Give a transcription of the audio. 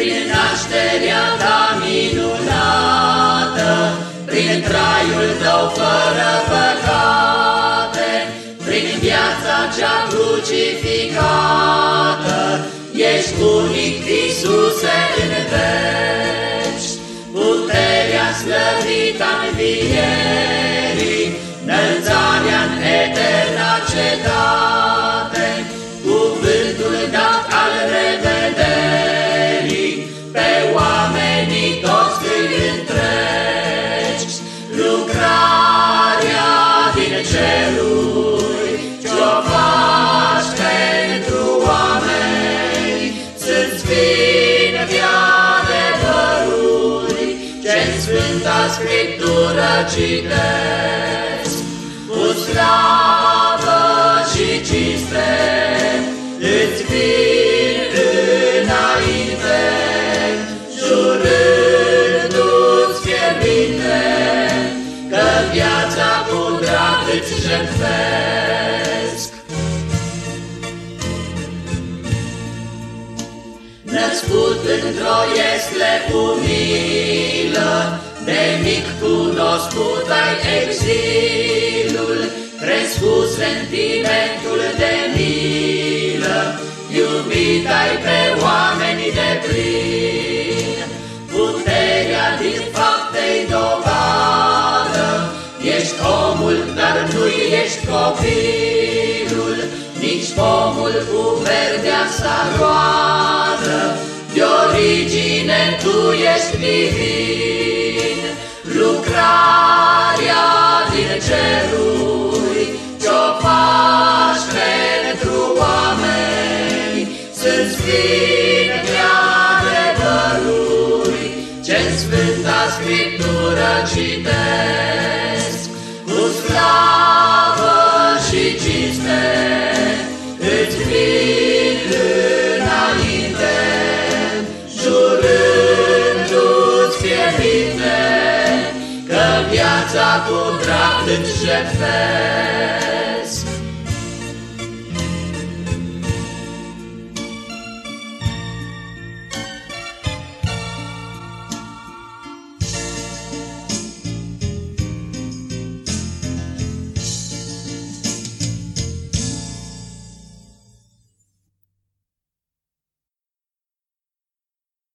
prin nașterea ta minunată, prin traiul tău fără păcate, prin viața cea crucificată, ești unic, Iisuse, în veci, puterea slăvită învierii, înălțarea în eterna cetate, Scriptură citesc, cu slavă și cinste, îți vin înainte, jurându-ți fierbinte, că viața cu drag îți jertfesc. Născut într-o iesle umilă, de mic cunoscut ai exilul, crescut sentimentul de milă, iubit ai pe oameni de plin. Puterea din faptei dovadă, ești omul, dar nu ești copilul, nici pomul cu verdea sa roadă, de origine tu ești divin. Sunt sfinte adevăruri, ce-n Sfânta Scriptură citesc, cu slavă și cinste, îți vin înainte, jurându-ți fierbinte, că viața cu drag îți jertfesc.